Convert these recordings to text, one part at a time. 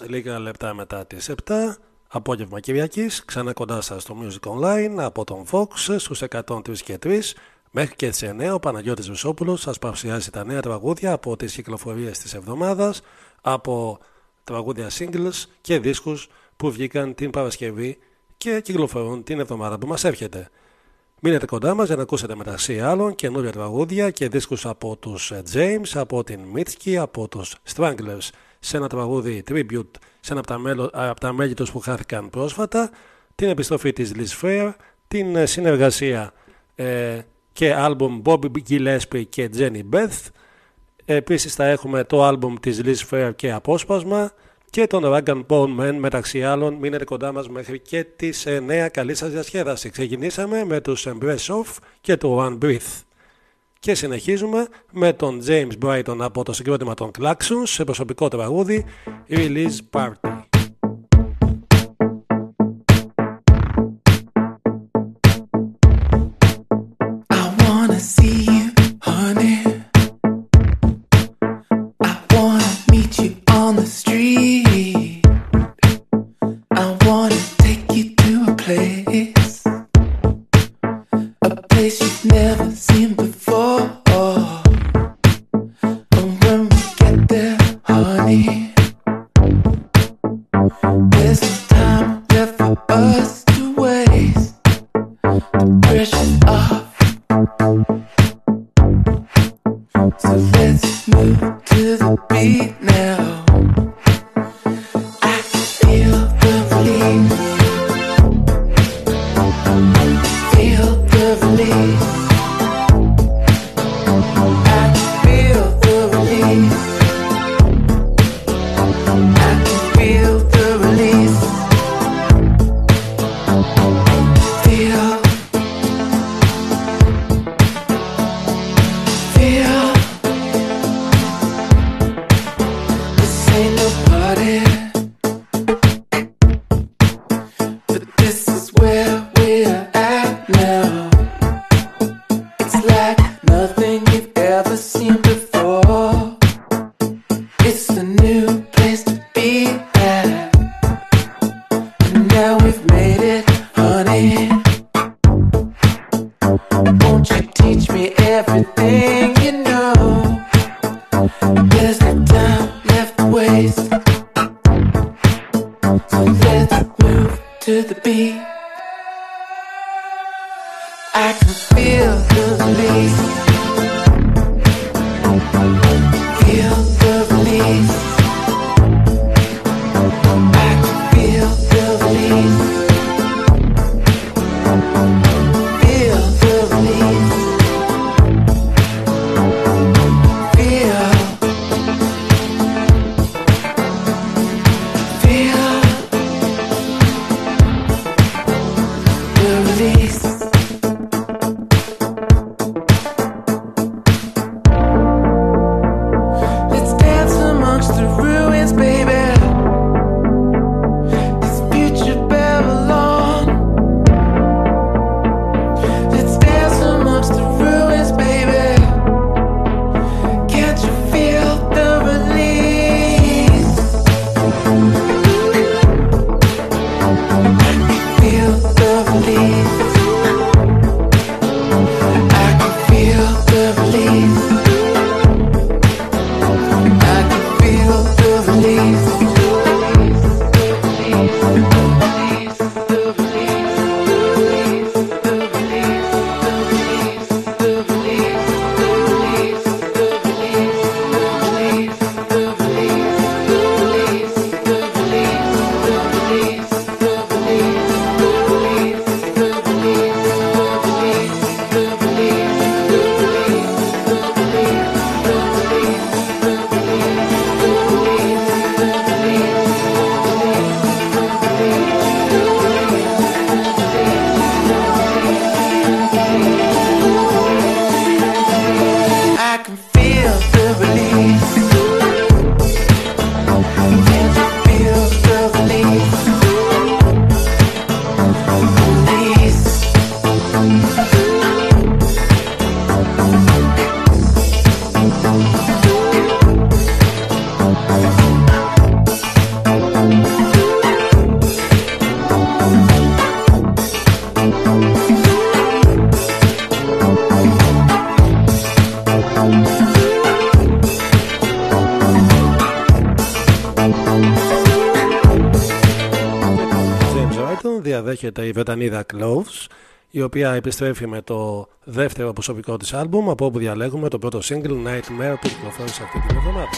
Λίγα λεπτά μετά τις 7. Απόγευμα Κυριακής, ξανά κοντά σας στο Music Online από τον Fox στους 103 και 3. Μέχρι και τις 9 ο Παναγιώτης Βουσόπουλος σας παρουσιάζει τα νέα τραγούδια από τις κυκλοφορίες της εβδομάδας, από τραγούδια singles και δίσκους που βγήκαν την Παρασκευή και κυκλοφορούν την εβδομάδα που μας έρχεται. Μείνετε κοντά μας για να ακούσετε μεταξύ άλλων καινούργια τραγούδια και δίσκους από τους James, από την Mitski, από τους Stranglers σε ένα τραγούδι tribute σε ένα από τα, μέλο, από τα μέλη τους που χάθηκαν πρόσφατα, την επιστροφή της Liz Fair, την ε, συνεργασία ε, και άλμπουμ Bobby Gillespie και Jenny Beth. Επίσης θα έχουμε το άλμπουμ της Liz Fair και απόσπασμα και τον Rag Bone Man μεταξύ άλλων. Μείνετε κοντά μας μέχρι και τις 9. Καλή σας διασκέδαση. Ξεκινήσαμε με τους Embrace Off και το One Breath. Και συνεχίζουμε με τον James Brighton από το συγκρότημα των Claxons σε προσωπικό τραγούδι Release Party. Οποία επιστρέφει με το δεύτερο προσωπικό της άλμπουμ από όπου διαλέγουμε το πρώτο single Nightmare που κυκλοφόρησε αυτή την εβδομάδα.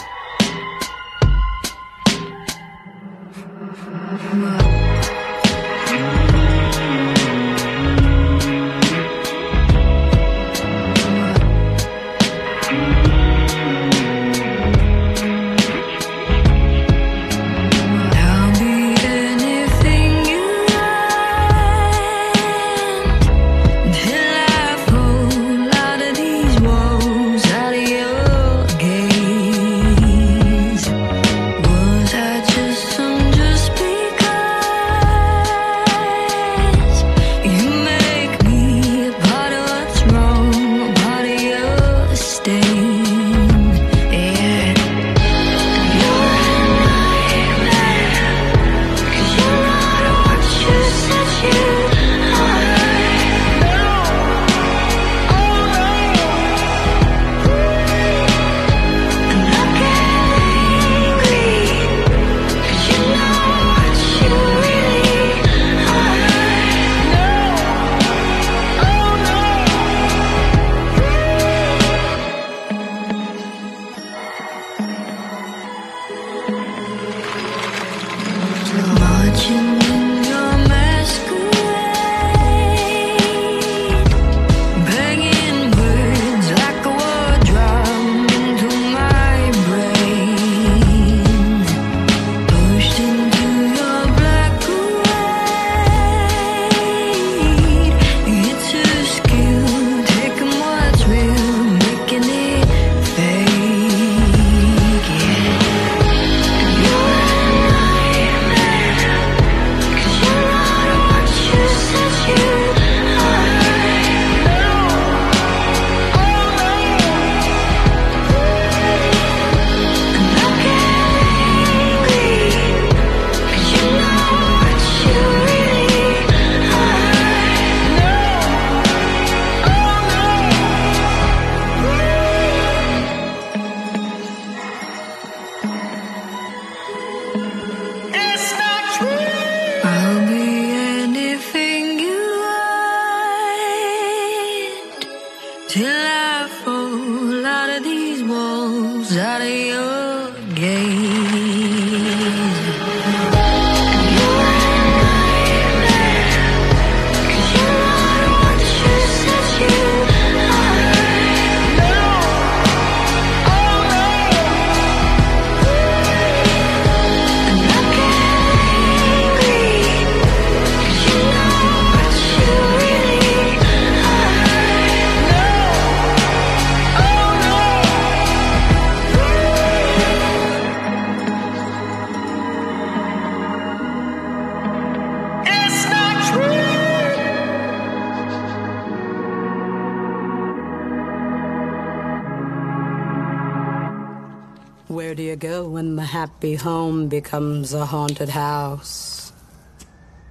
Happy home becomes a haunted house.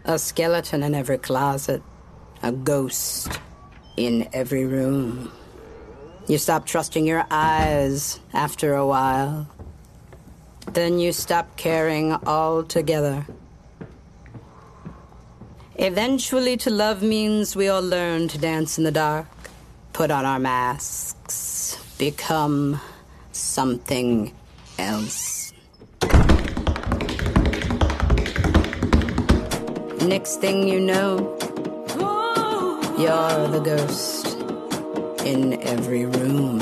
A skeleton in every closet, a ghost in every room. You stop trusting your eyes after a while. Then you stop caring altogether. Eventually, to love means we all learn to dance in the dark, put on our masks, become something else. Next thing you know, you're the ghost in every room.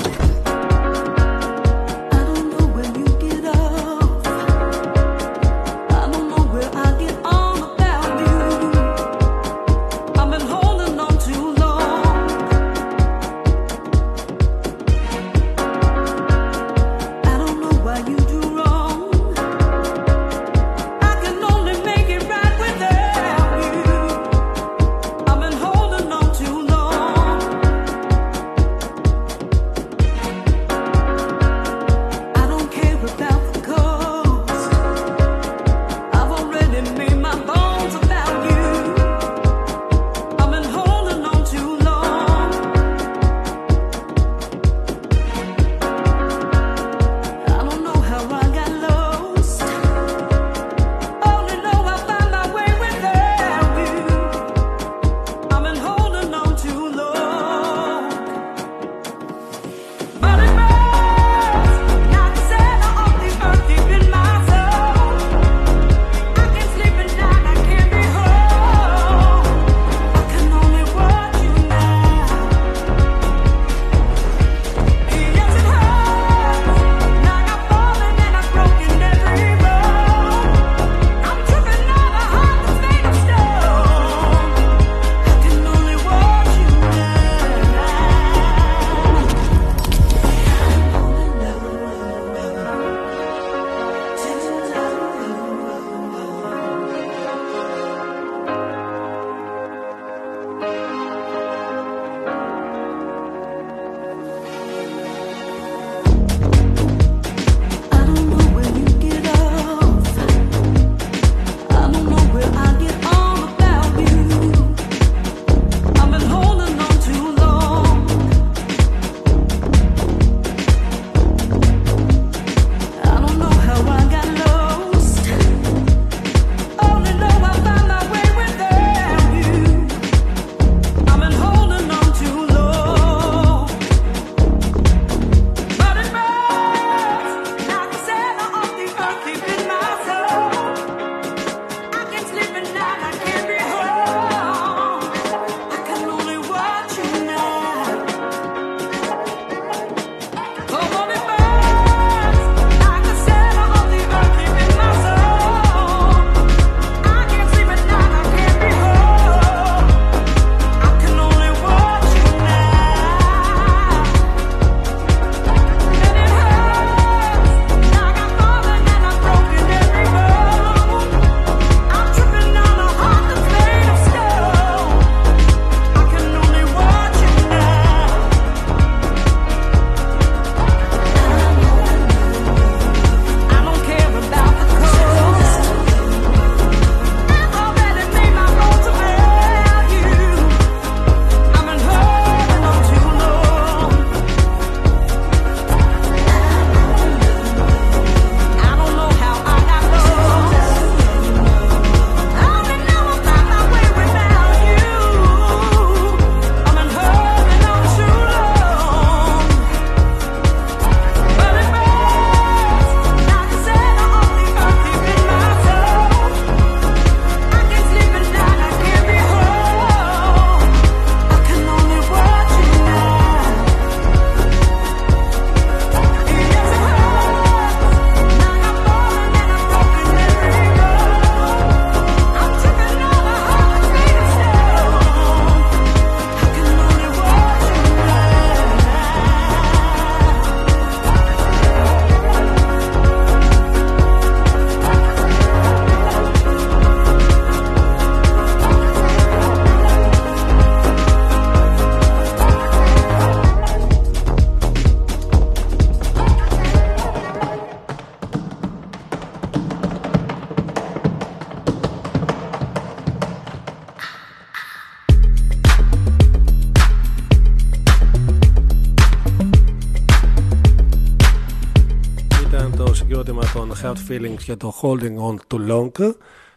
Συγκρότημα των Hard Feelings και το Holding On Too Long.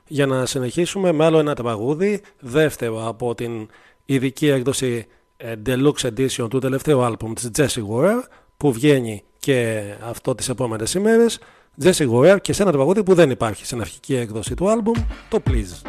Για να συνεχίσουμε με άλλο ένα τραγούδι δεύτερο από την ειδική έκδοση ε, Deluxe Edition του τελευταίου άλμπουμ της Jessie Ware που βγαίνει και αυτό τις επόμενες ημέρες. Jessie Ware και σε ένα τραγούδι που δεν υπάρχει στην αρχική έκδοση του άλμπουμ το Please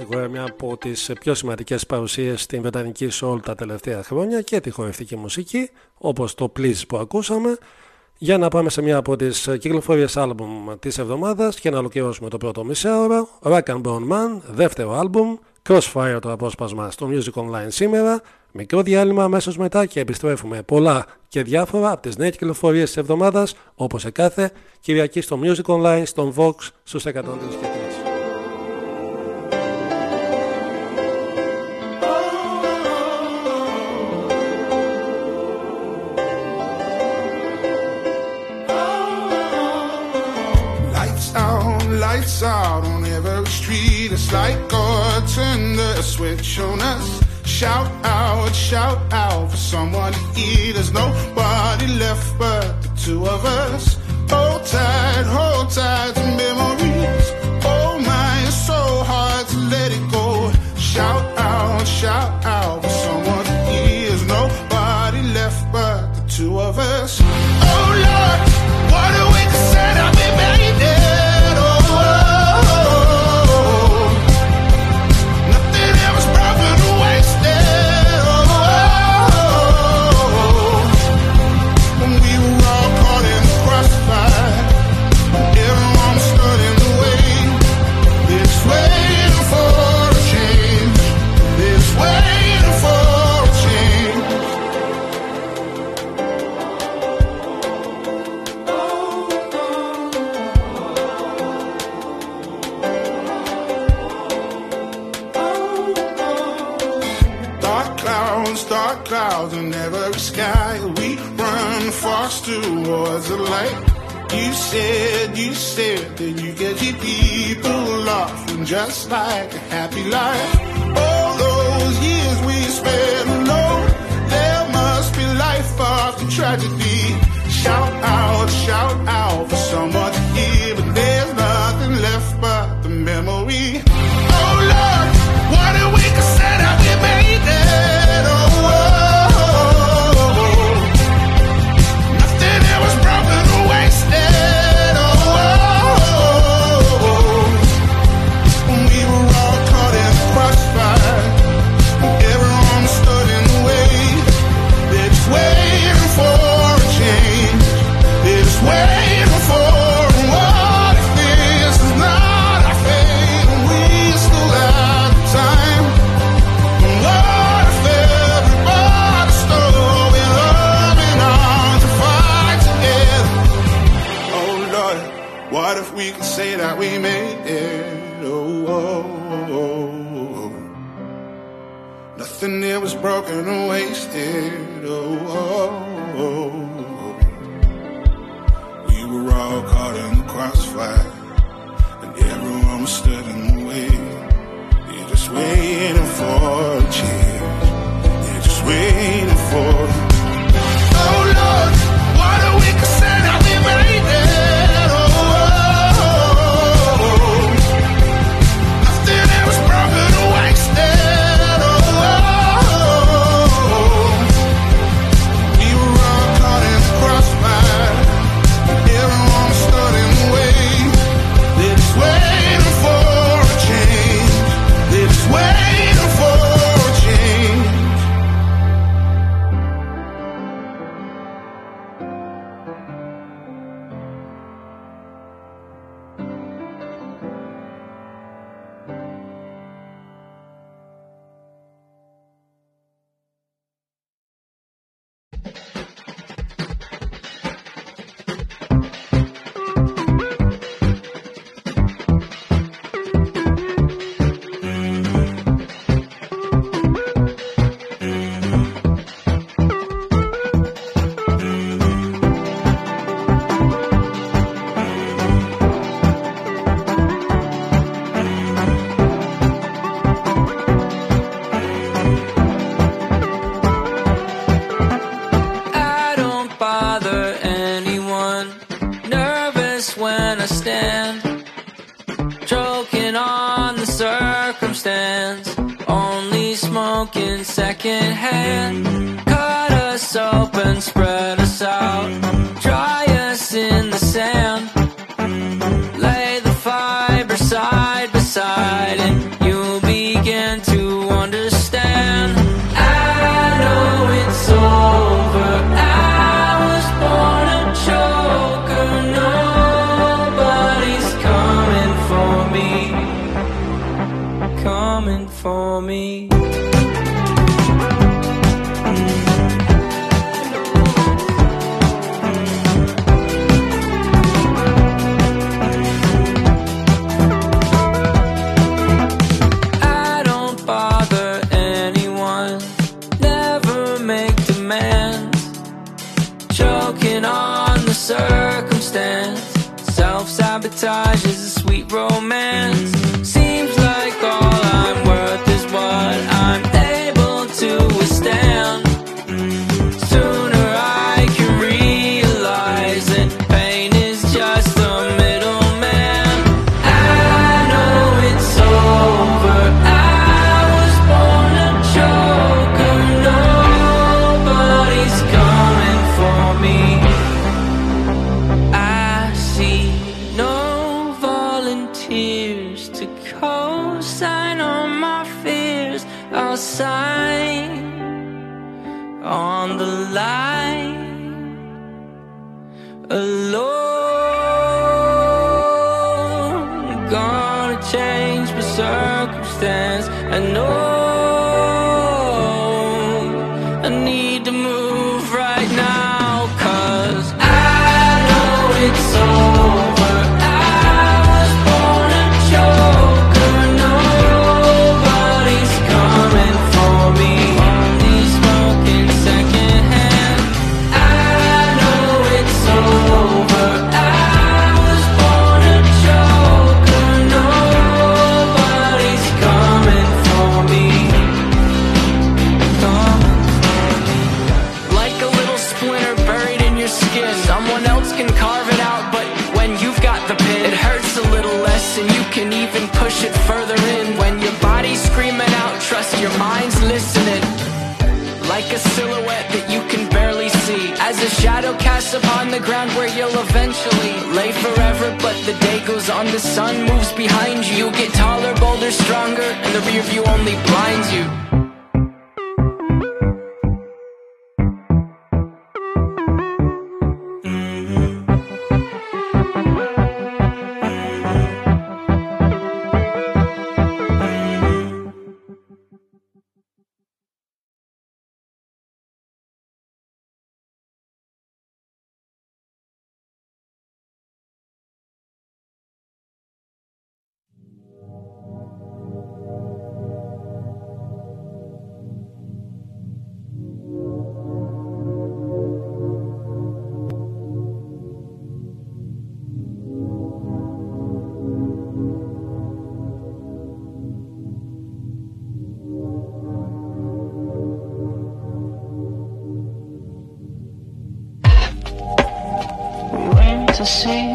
ήταν η Jessie Ware, μια από τις πιο σημαντικές παρουσίες στην Βρετανική Soul τα τελευταία χρόνια και τη χορευτική μουσική, όπως το Please που ακούσαμε. Για να πάμε σε μια από τις κυκλοφορίες άλμπουμ της εβδομάδας και να ολοκληρώσουμε το πρώτο μισάωρο. Rock and Bone Man, δεύτερο άλμπουμ. Crossfire το απόσπασμα στο Music Online σήμερα. Μικρό διάλειμμα αμέσως μετά και επιστρέφουμε πολλά και διάφορα από τις νέες κυκλοφορίες της εβδομάδας όπως σε κάθε Κυριακή στο Music Online, στον Vox στους 103 και 3. Lights out on every street. It's like God turned the switch on us. Shout out, shout out for someone to eat. There's nobody left but the two of us. Hold tight, hold tight towards the light. You said, you said that you get your people and just like a happy life. All those years we spent alone, there must be life after tragedy. Shout out, shout out for someone stood in the way. You're just waiting for a change. You're just waiting see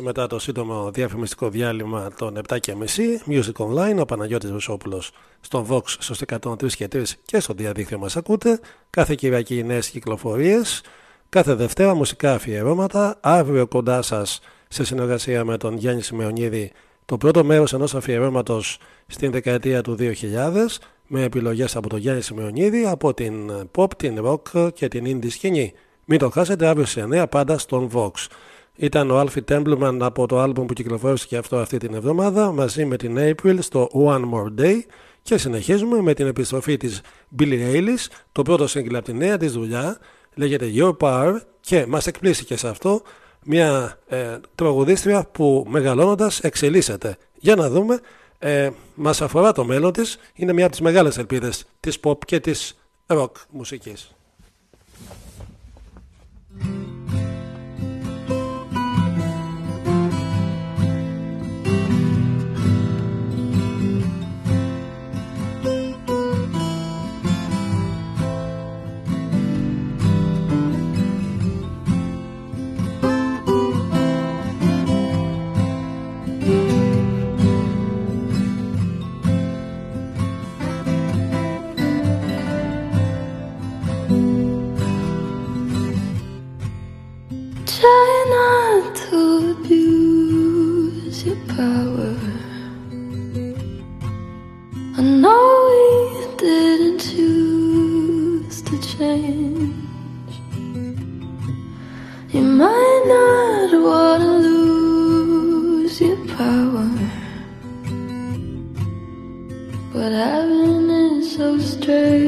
μετά το σύντομο διαφημιστικό διάλειμμα των 7.30 Music Online, ο Παναγιώτης Βουσόπουλος στον Vox στους 103 και 3 και στο διαδίκτυο μας ακούτε. Κάθε Κυριακή νέες κυκλοφορίες, κάθε Δευτέρα μουσικά αφιερώματα. Αύριο κοντά σας σε συνεργασία με τον Γιάννη Σιμεωνίδη το πρώτο μέρος ενός αφιερώματος στην δεκαετία του 2000 με επιλογές από τον Γιάννη Σιμεωνίδη από την pop, την rock και την indie σκηνή. Μην το χάσετε αύριο σε 9 πάντα στον Vox ήταν ο Alfie Templeman από το άλμπουμ που κυκλοφόρησε και αυτό αυτή την εβδομάδα μαζί με την April στο One More Day. Και συνεχίζουμε με την επιστροφή της Billie Eilish το πρώτο σύγκλι από τη νέα της δουλειά. Λέγεται Your Power και μας εκπλήσει και σε αυτό μια ε, τραγουδίστρια που μεγαλώνοντας εξελίσσεται. Για να δούμε ε, μας αφορά το μέλλον της. Είναι μια από τις μεγάλες ελπίδες της pop και της rock μουσικής change. You might not want to lose your power, but heaven is so strange.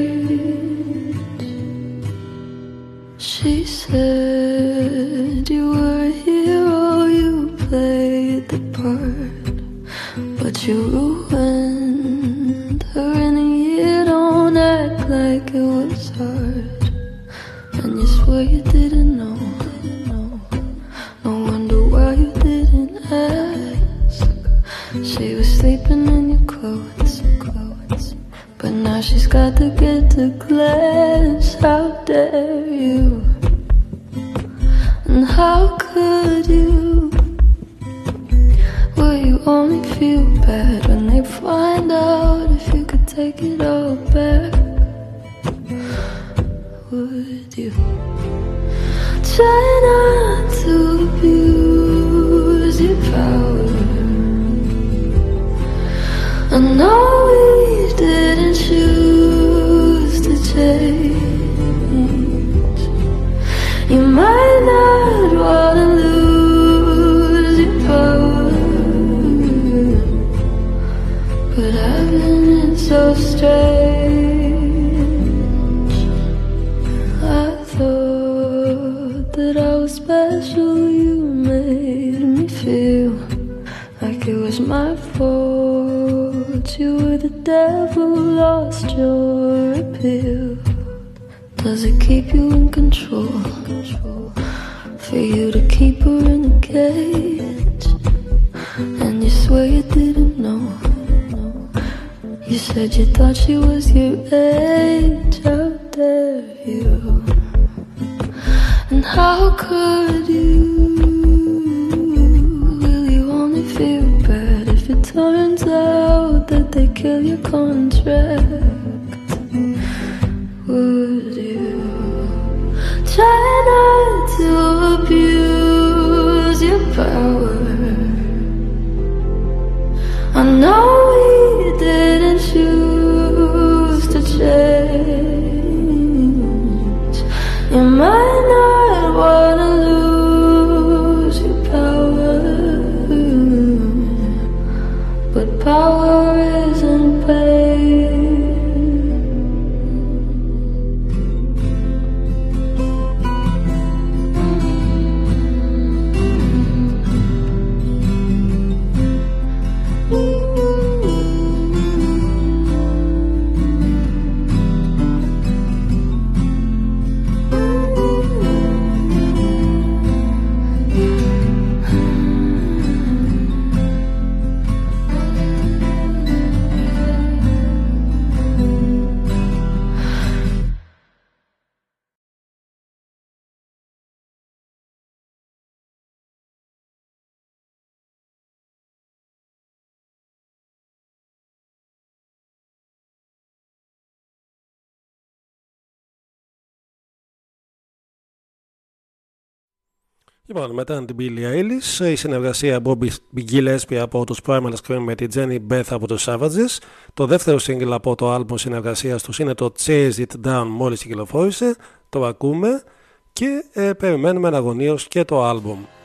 Λοιπόν, μετά την Billie Eilish, η συνεργασία Bobby Gillespie από τους Primal Scream με την Jenny Beth από τους Savages. Το δεύτερο single από το album συνεργασίας τους είναι το Chase It Down μόλις κυκλοφόρησε. Το ακούμε και ε, περιμένουμε αγωνίως και το album.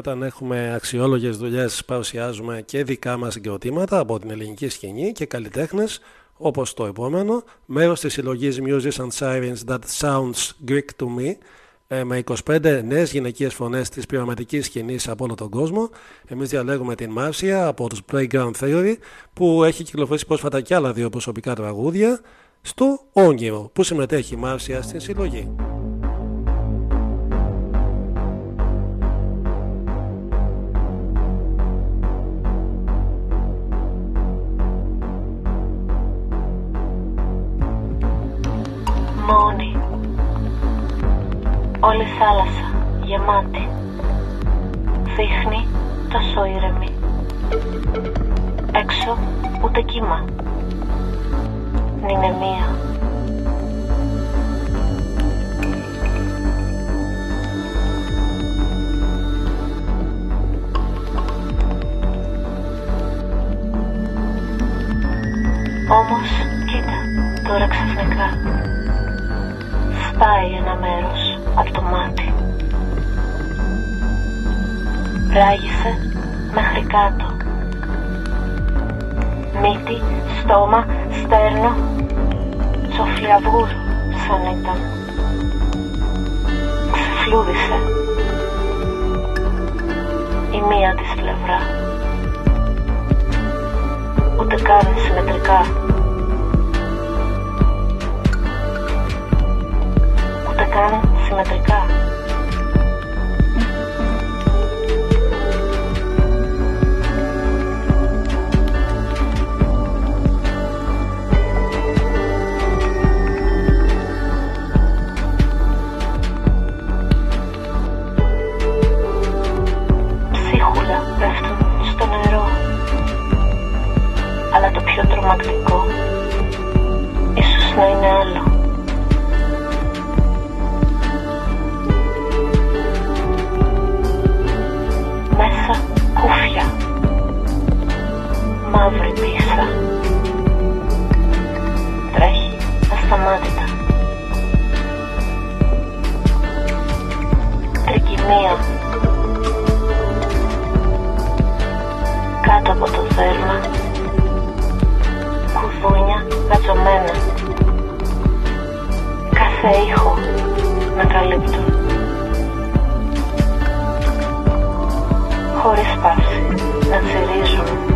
Όταν έχουμε αξιόλογες δουλειές παρουσιάζουμε και δικά μας συγκροτήματα από την ελληνική σκηνή και καλλιτέχνες όπως το επόμενο, μέρος της συλλογής Music and Sirens That Sounds Greek to Me ε, με 25 νέες γυναικείες φωνές της πειραματικής σκηνής από όλο τον κόσμο. Εμείς διαλέγουμε την Μάρσια από τους Playground Theory που έχει κυκλοφορήσει πρόσφατα και άλλα δύο προσωπικά τραγούδια στο Όνειρο που συμμετέχει η Μάρσια στην συλλογή. Μόνη. Όλη θάλασσα γεμάτη. Δείχνει τόσο ήρεμη Έξω ούτε κύμα. Είναι μία Όμως κοίτα τώρα ξαφνικά Σπάει ένα μέρος από το μάτι. Ράγισε μέχρι κάτω. Μύτη, στόμα, στέρνο Τσοφλιαβούρ σαν ήταν. Ξεφλούδισε Η μία της πλευρά. Ούτε καν συμμετρικά καν συμμετρικά. Ψίχουλα πέφτουν στο νερό. Αλλά το πιο τρομακτικό Ίσως να είναι άλλο Τρικυμία κάτω από το δέρμα κουδούνια γατζωμένα κάθε ήχο να καλύπτουν χωρίς παύση να τσιρίζουν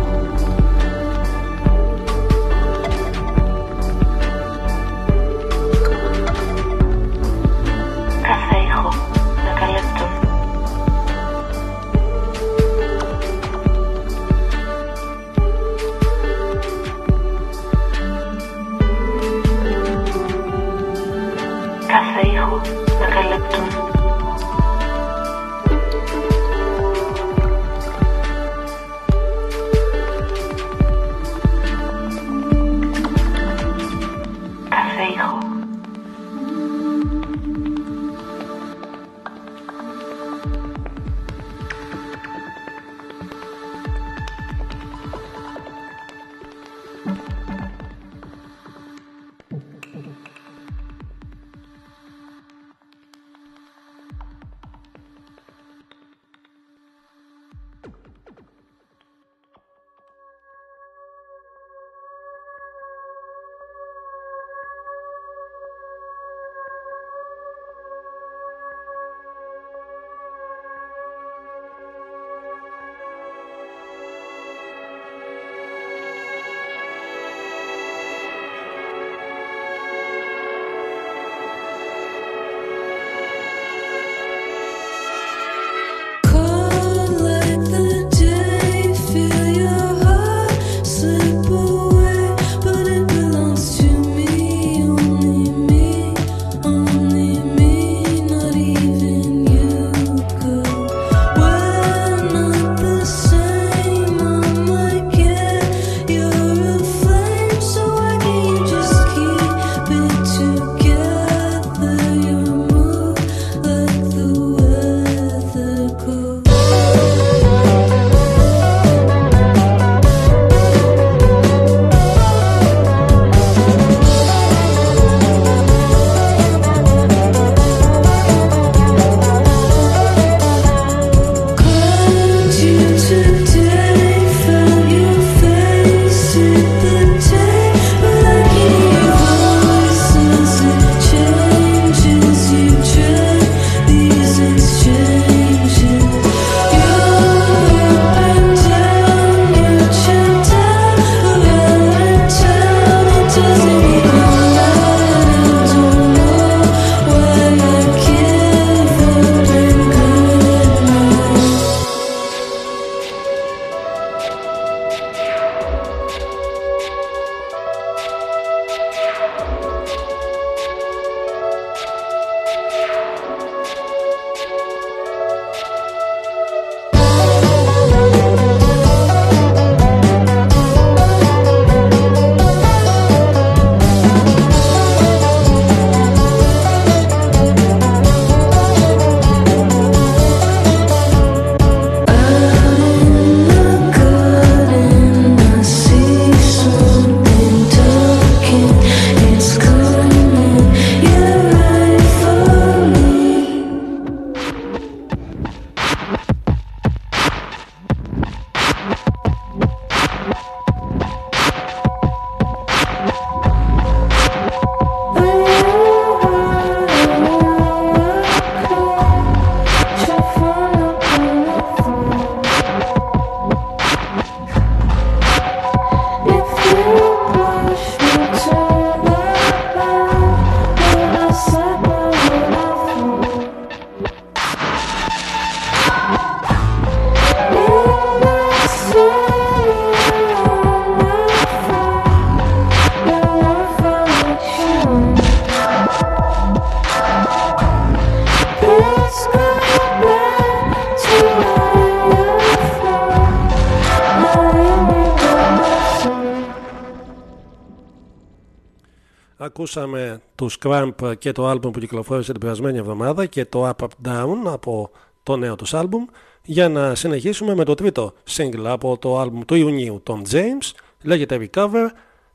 ακούσαμε του Cramp και το άλμπουμ που κυκλοφόρησε την περασμένη εβδομάδα και το Up Up Down από το νέο τους άλμπουμ. Για να συνεχίσουμε με το τρίτο single από το άλμπουμ του Ιουνίου των James λέγεται Recover.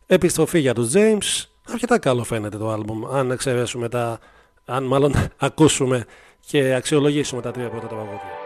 Επιστροφή για τους James. Αρκετά καλό φαίνεται το άλμπουμ αν εξαιρέσουμε τα αν μάλλον ακούσουμε και αξιολογήσουμε τα τρία πρώτα τραγούδια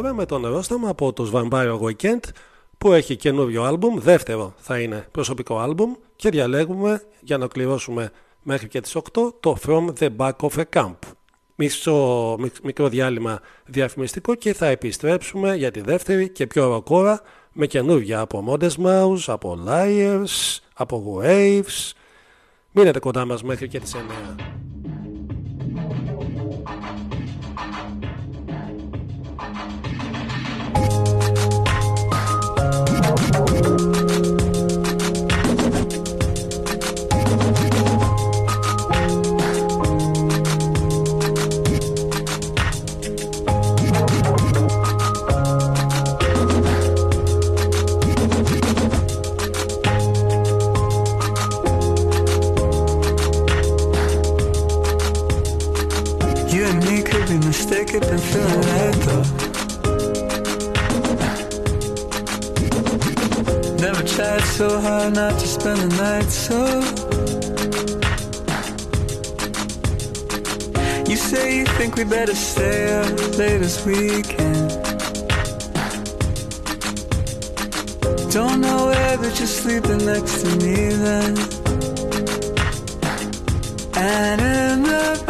κλείσουμε την πρώτη ώρα με τον Ρόσταμα από τους Vampire Weekend που έχει καινούριο άλμπουμ, δεύτερο θα είναι προσωπικό άλμπουμ και διαλέγουμε για να κληρώσουμε μέχρι και τις 8 το From the Back of a Camp. Μισό, μικ- μικρό διάλειμμα διαφημιστικό και θα επιστρέψουμε για τη δεύτερη και πιο ροκόρα με καινούργια από Modest Mouse, από Liars, από Waves. Μείνετε κοντά μας μέχρι και τις 9. You've feeling like though. Never tried so hard not to spend the night so. You say you think we better stay up late this weekend. Don't know where, but you're sleeping next to me then. And in the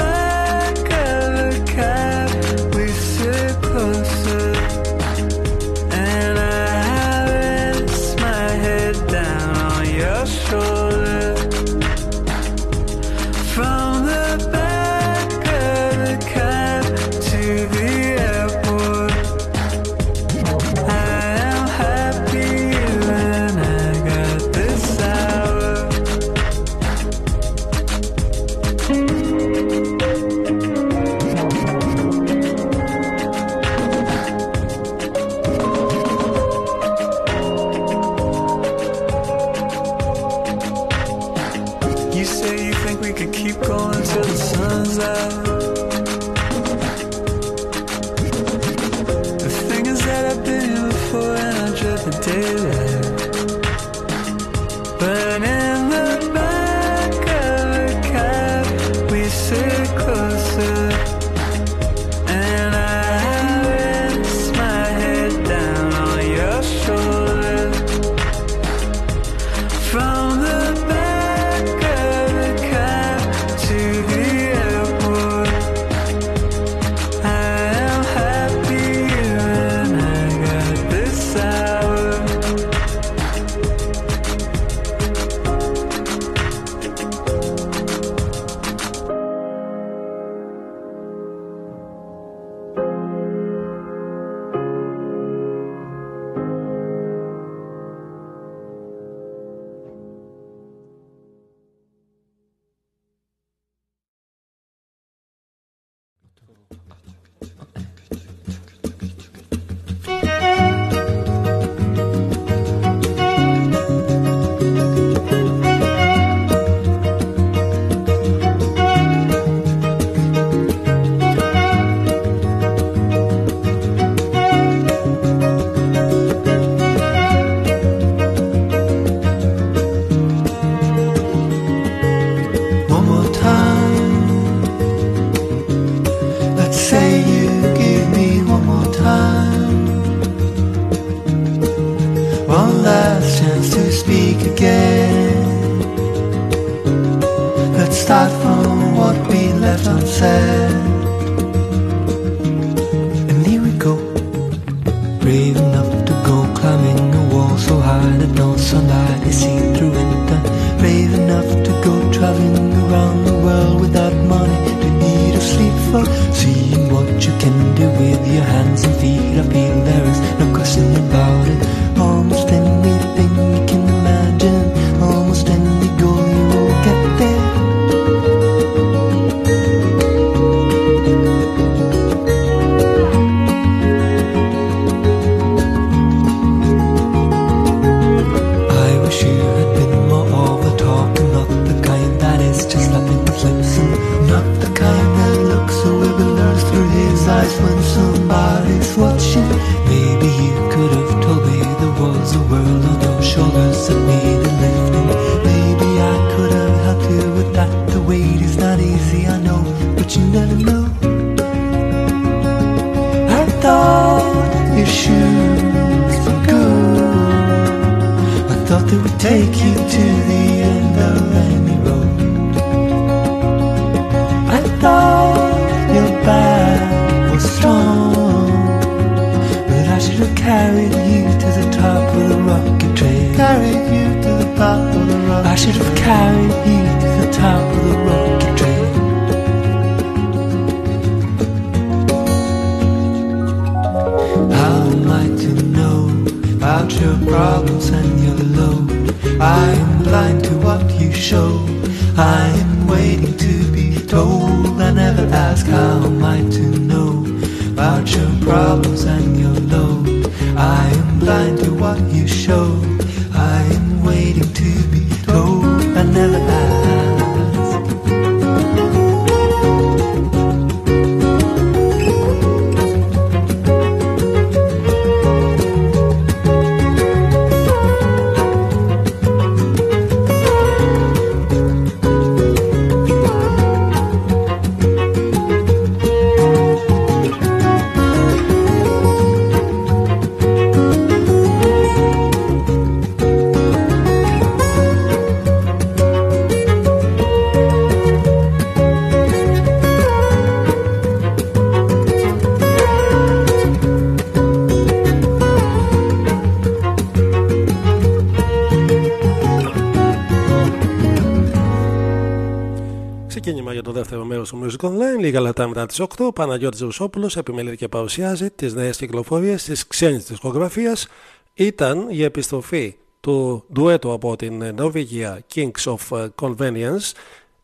ξεκίνημα για το δεύτερο μέρος του Music Online. Λίγα λεπτά μετά τις 8, Παναγιώτης Ρουσόπουλο επιμελείται και παρουσιάζει τις νέες κυκλοφορίες της ξένης δισκογραφίας. Ήταν η επιστροφή του ντουέτου από την Νορβηγία Kings of Convenience.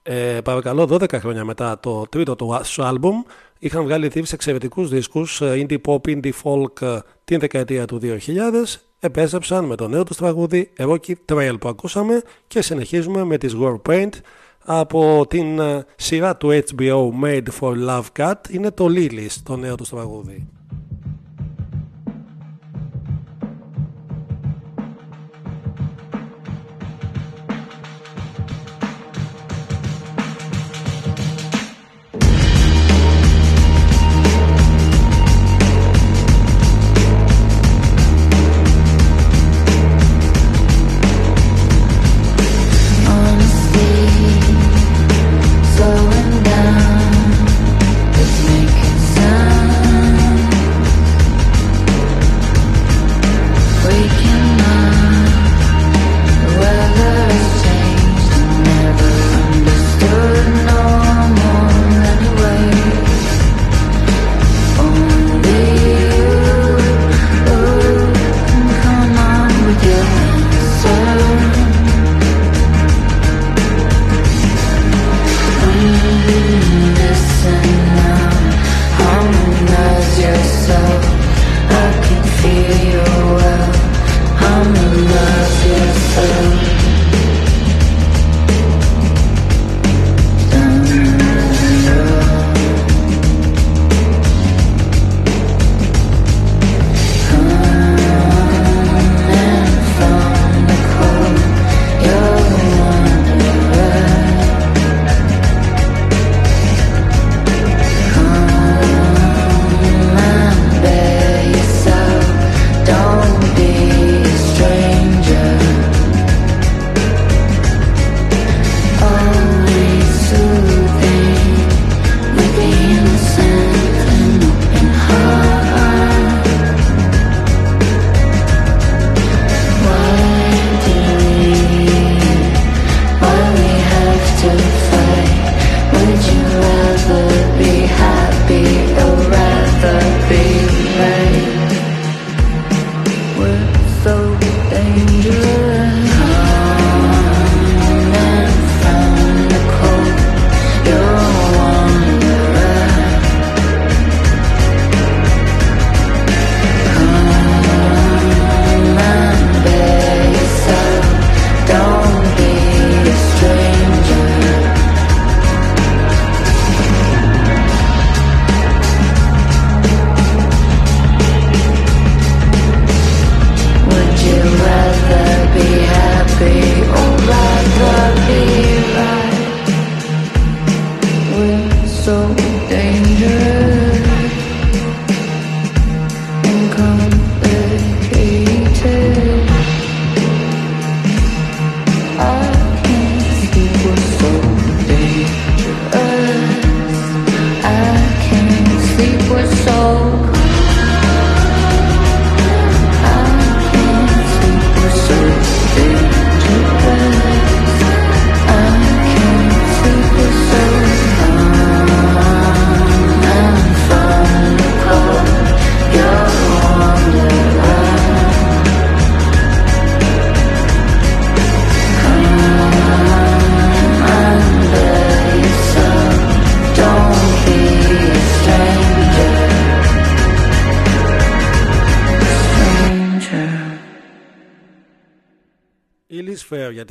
Ε, παρακαλώ, 12 χρόνια μετά το τρίτο του άλμπουμ, είχαν βγάλει τρει εξαιρετικούς δίσκους indie pop, indie folk την δεκαετία του 2000. Επέστρεψαν με το νέο τους τραγούδι Eroki Trail που ακούσαμε και συνεχίζουμε με τις Warpaint από την σειρά του HBO Made for Love Cat είναι το Lilies το νέο του τραγούδι.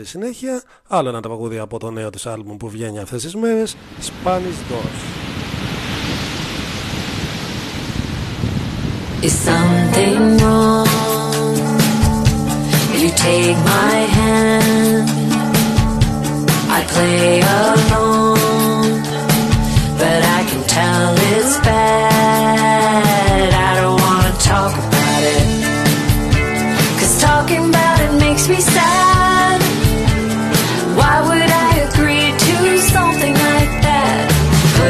Συνέχεια άλλο ένα τραγούδι από το νέο της άλμπουμ που βγαίνει αυτές τις μέρες Spanish Doors Is something wrong If you take my hand I play along But I can tell it's bad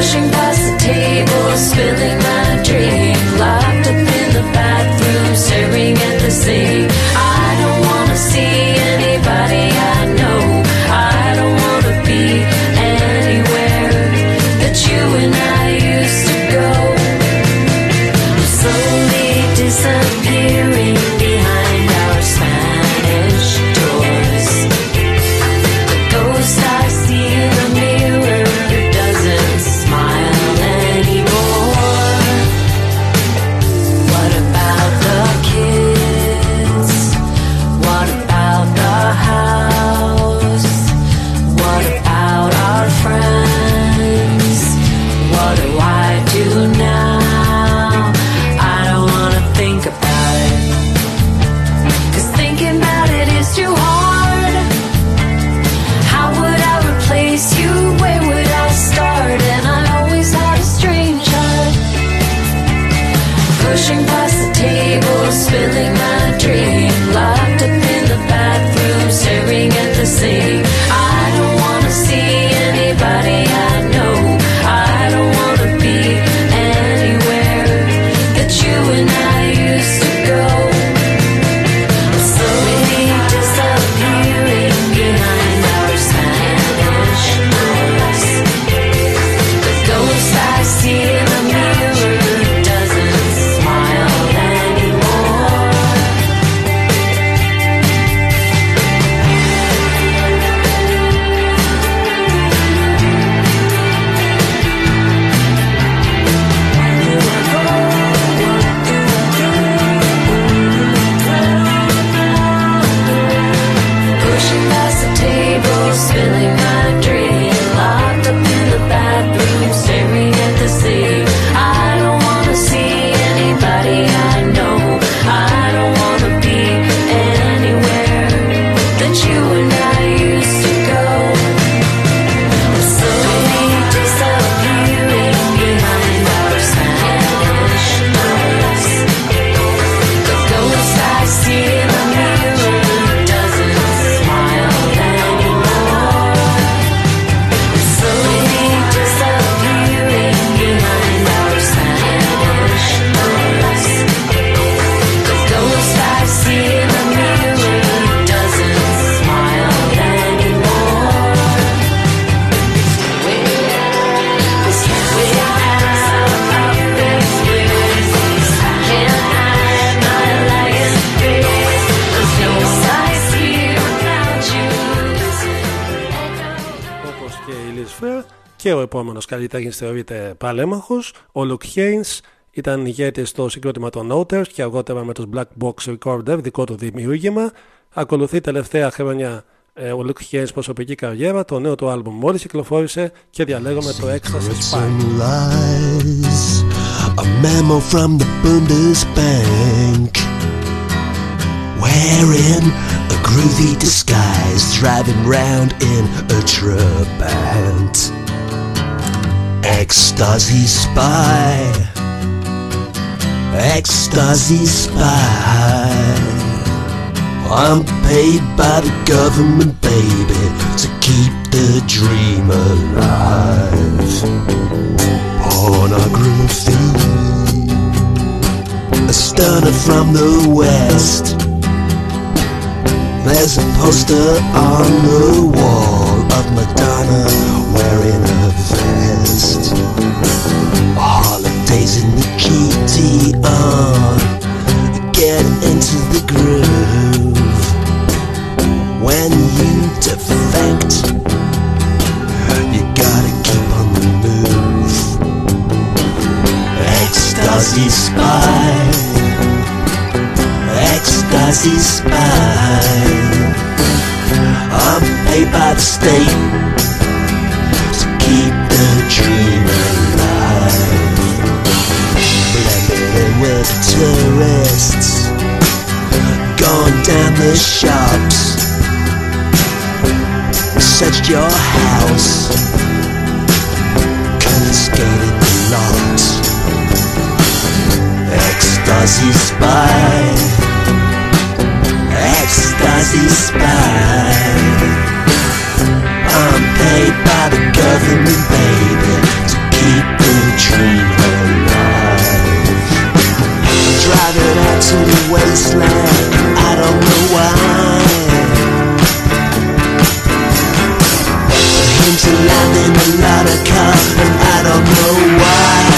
pushing past the table, spilling my drink, locked up in the bathroom, staring at the sink. I και ο επόμενος. Καλλιτέχνης θεωρείται παλέμαχος. Ο Luke Haynes ήταν ηγέτης στο συγκρότημα των Outers και αργότερα με τους Black Box Recorder δικό του δημιούργημα. Ακολουθεί τελευταία χρόνια ε, ο Luke Haynes προσωπική καριέρα. Το νέο του άλμπουμ μόλις κυκλοφόρησε και διαλέγουμε το Ecstasy Spy. Some lies, a memo from the Bundesbank, wearing a groovy disguise, driving round in a Trabant. Ecstasy spy, ecstasy spy. I'm paid by the government, baby, to keep the dream alive. Pornography, a stunner from the west. There's a poster on the wall of Madonna wearing a vest. Holidays in the GTR, get into the groove. When you defect, you gotta keep on the move. Ecstasy spy, ecstasy spy. I'm paid by the state to keep the dream alive. Blended with tourists, going down the shops. Searched your house, confiscated the lot. Ecstasy spy, ecstasy spy. I'm paid by the government, baby, to keep the dream alive. Driving out to the wasteland, I don't know why. Him to land in a lot of car, and I don't know why.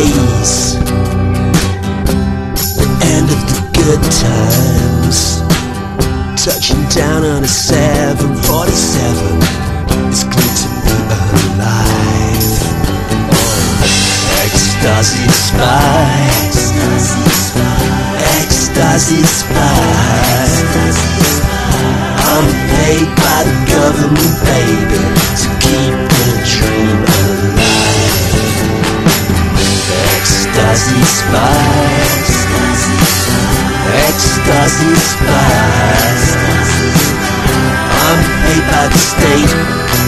Days, the end of the good times. Touching down on a 747, it's good to be alive. Ecstasy spice, ecstasy spice. I'm paid by the government, baby, to keep the dream alive. Ecstasy spice, ecstasy spice. I'm by the state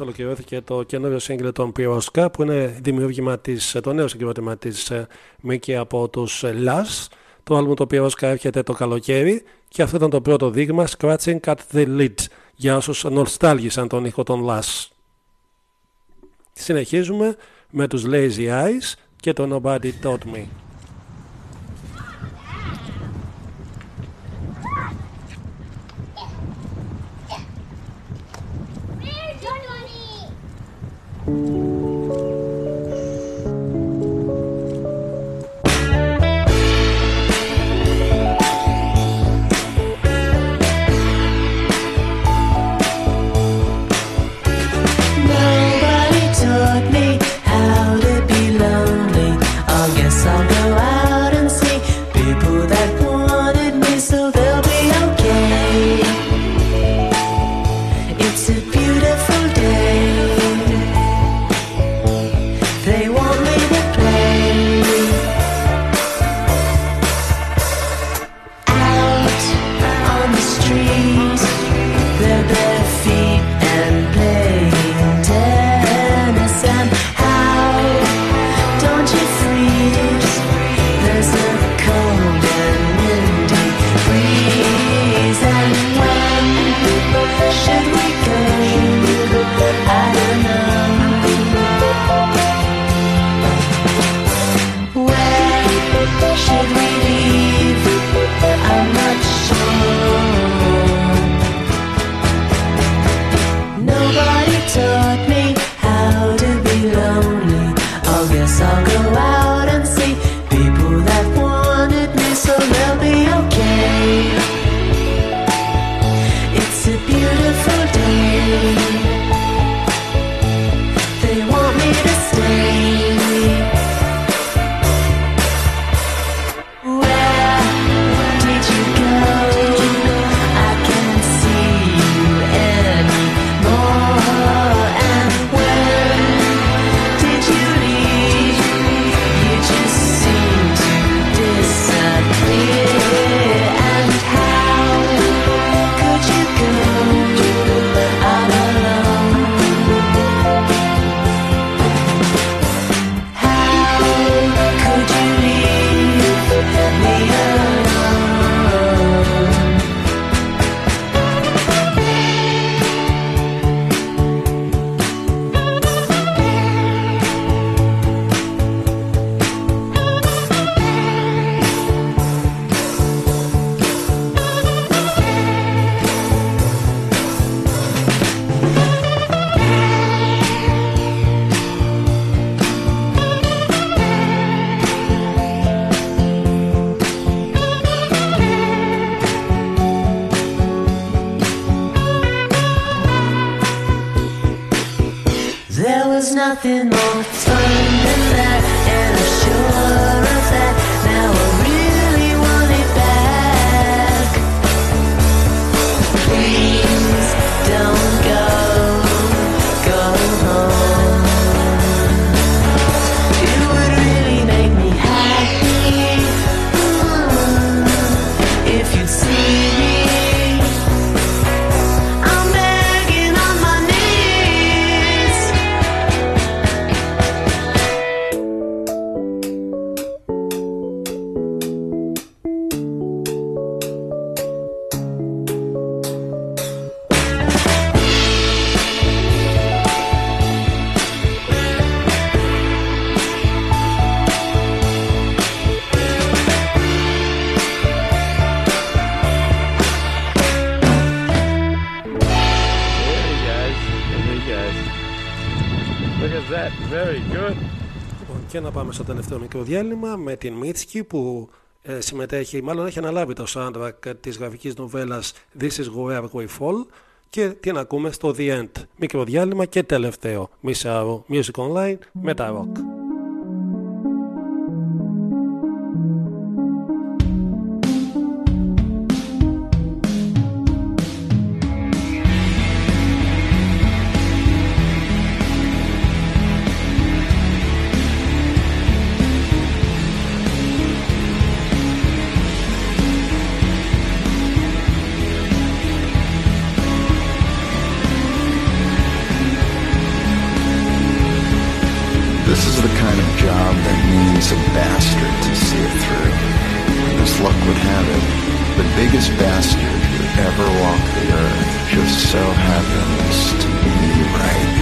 ολοκληρώθηκε το καινούριο σύγκριτο των Πυροσκα που είναι δημιούργημα της, το νέο συγκρότημα της Μίκη από τους Last. Το άλμου το Πυροσκα έρχεται το καλοκαίρι και αυτό ήταν το πρώτο δείγμα Scratching at the Lid για όσους νοστάλγησαν τον ήχο των Last. Συνεχίζουμε με τους Lazy Eyes και το Nobody Taught Me. Λοιπόν, και να πάμε στο τελευταίο μικρό διάλειμμα με την Μίτσκι που ε, συμμετέχει, μάλλον έχει αναλάβει το soundtrack της γραφικής νοβέλας This is Where We Fall και την ακούμε στο The End. Μικρό διάλειμμα και τελευταίο. Μισάρο Music Online με τα rock. Biggest bastard who ever walked the earth just so happens to be right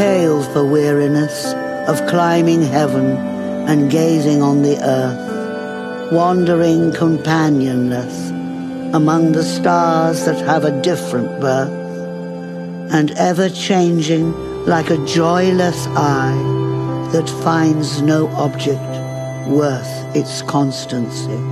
pale for weariness of climbing heaven and gazing on the earth, wandering companionless among the stars that have a different birth, and ever changing like a joyless eye that finds no object worth its constancy?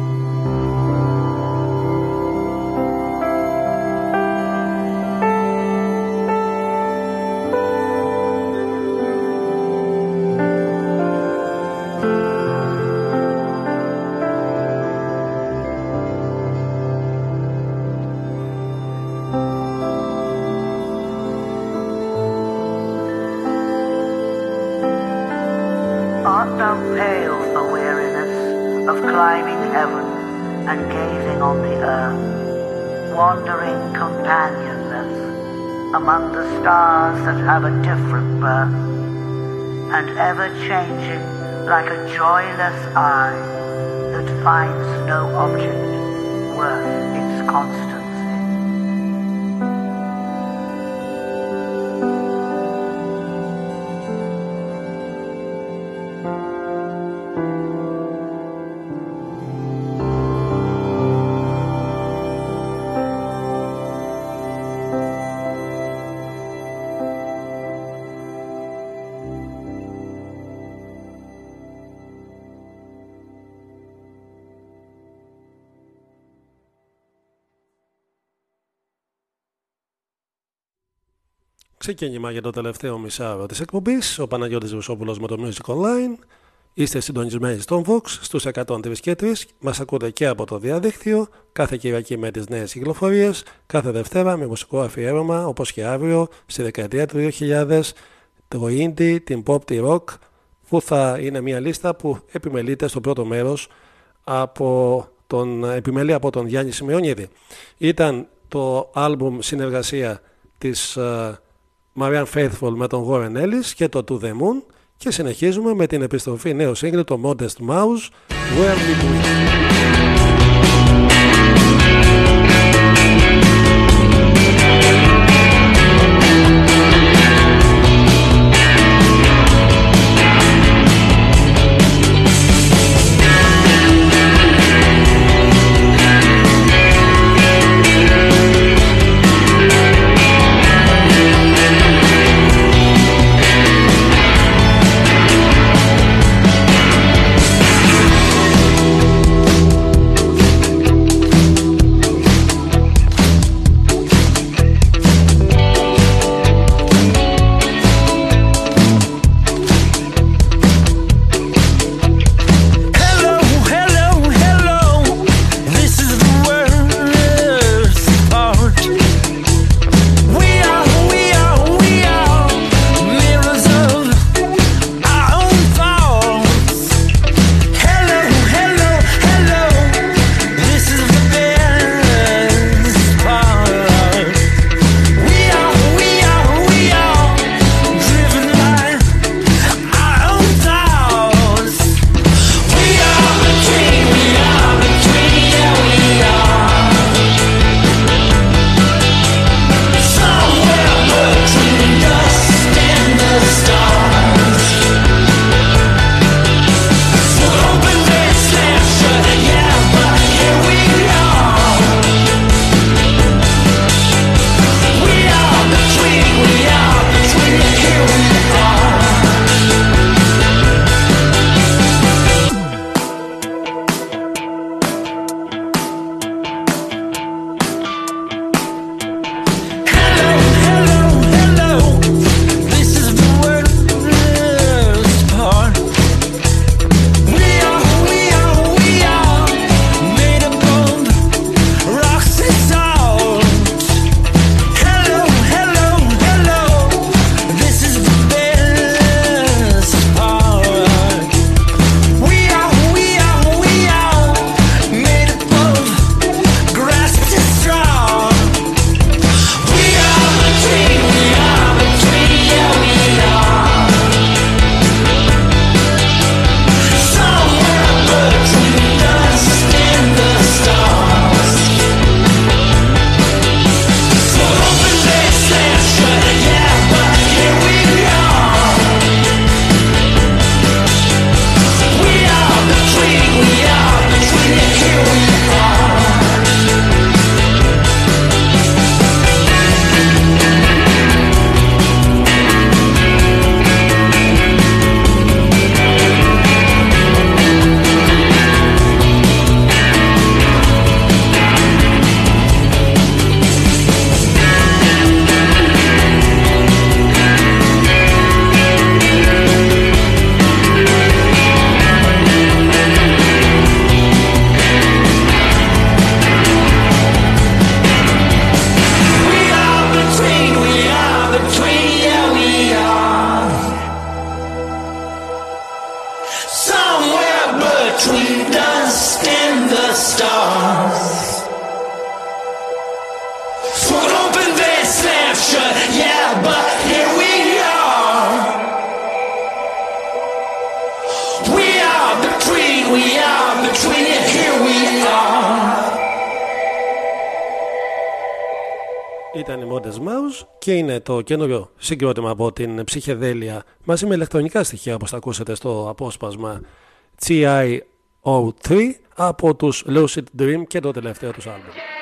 Changing like a joyless eye that finds no object worth its constancy? Ξεκίνημα για το τελευταίο μισάωρο της εκπομπής. Ο Παναγιώτης Βουσόπουλος με το Music Online. Είστε συντονισμένοι στον Vox στους 103 και 3. Μας ακούτε και από το διαδίκτυο. Κάθε Κυριακή με τις νέες κυκλοφορίες. Κάθε Δευτέρα με μουσικό αφιέρωμα όπως και αύριο στη δεκαετία του 2000. Το indie, την pop, τη rock που θα είναι μια λίστα που επιμελείται στο πρώτο μέρος από τον, επιμελεί από τον Γιάννη Σημειονίδη. Ήταν το άλμπουμ συνεργασία της uh, Μαριάν Faithful με τον Γόρεν Ellis και το To The Moon και συνεχίζουμε με την επιστροφή νέου σύγκριτο Modest Mouse Where We το καινούριο συγκρότημα από την ψυχεδέλεια μαζί με ηλεκτρονικά στοιχεία όπως θα ακούσετε στο απόσπασμα GIO3 από τους Lucid Dream και το τελευταίο τους άλμπου.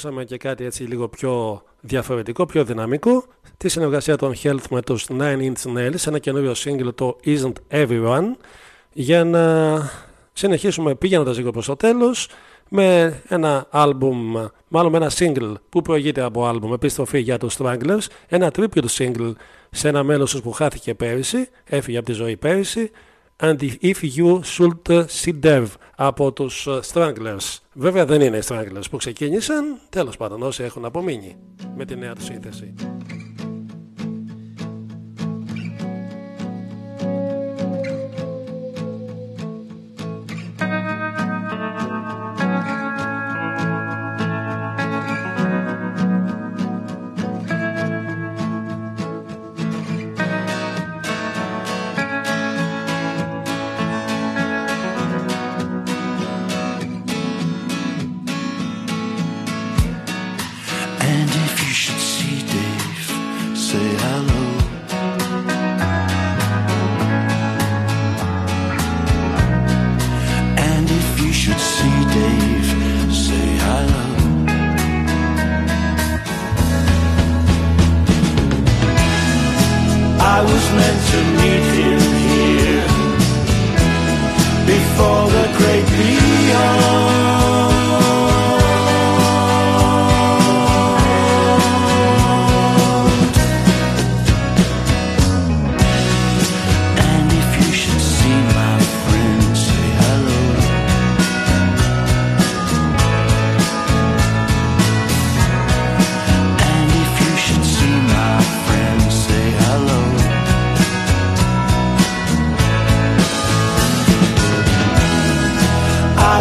Ακούσαμε και κάτι έτσι λίγο πιο διαφορετικό, πιο δυναμικό. Τη συνεργασία των Health με τους Nine Inch Nails, ένα καινούριο single το Isn't Everyone. Για να συνεχίσουμε πήγαινοντας λίγο προς το τέλος με ένα άλμπουμ, μάλλον με ένα single που προηγείται από άλμπουμ επιστροφή για τους Stranglers, ένα tribute single σε ένα μέλος τους που χάθηκε πέρυσι, έφυγε από τη ζωή πέρυσι, and if you should see dev από τους Stranglers. Βέβαια δεν είναι οι Stranglers που ξεκίνησαν, τέλος πάντων όσοι έχουν απομείνει με τη νέα τους σύνθεση.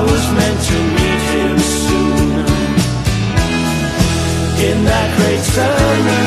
Was meant to meet him soon in that great saloon.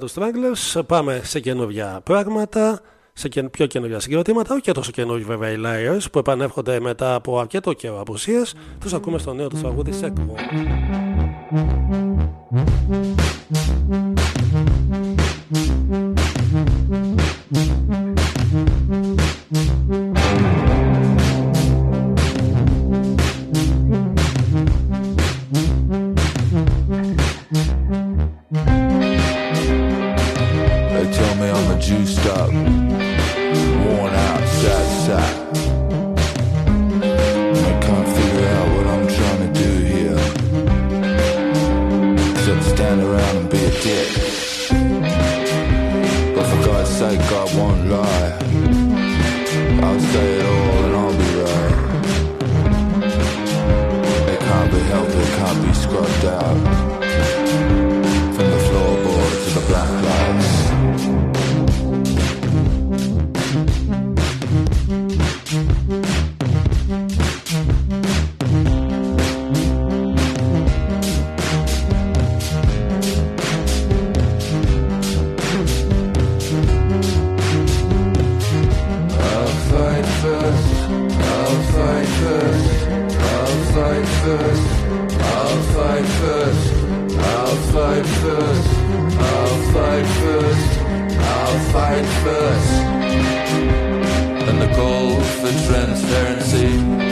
Μετά τους Stranglers πάμε σε καινούργια πράγματα, σε καιν- πιο καινούργια συγκροτήματα, όχι και τόσο καινούργιοι βέβαια οι Liars που επανέρχονται μετά από αρκετό καιρό απουσίας. Τους ακούμε στο νέο τους τραγούδι Σέκμο. Fight first. I'll fight first. I'll fight first. And the call for transparency.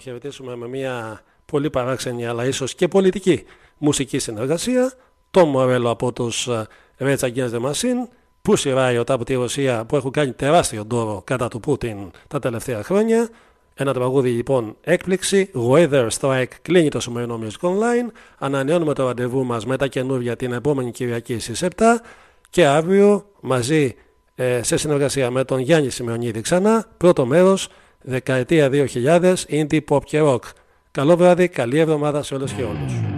Αποχαιρετήσουμε με μια πολύ παράξενη αλλά ίσως και πολιτική μουσική συνεργασία. Τον Μορέλο από τους ε, Rage Against the Machine, Pussy Riot από τη Ρωσία που έχουν κάνει τεράστιο ντόρο κατά του Πούτιν τα τελευταία χρόνια. Ένα τραγούδι λοιπόν έκπληξη. Weather Strike κλείνει το σημερινό Music Online. Ανανεώνουμε το ραντεβού μας με τα καινούργια την επόμενη Κυριακή στις 7 και αύριο μαζί ε, σε συνεργασία με τον Γιάννη Σημεωνίδη ξανά. Πρώτο μέρος δεκαετία 2000 indie pop και rock. Καλό βράδυ, καλή εβδομάδα σε όλες και όλους.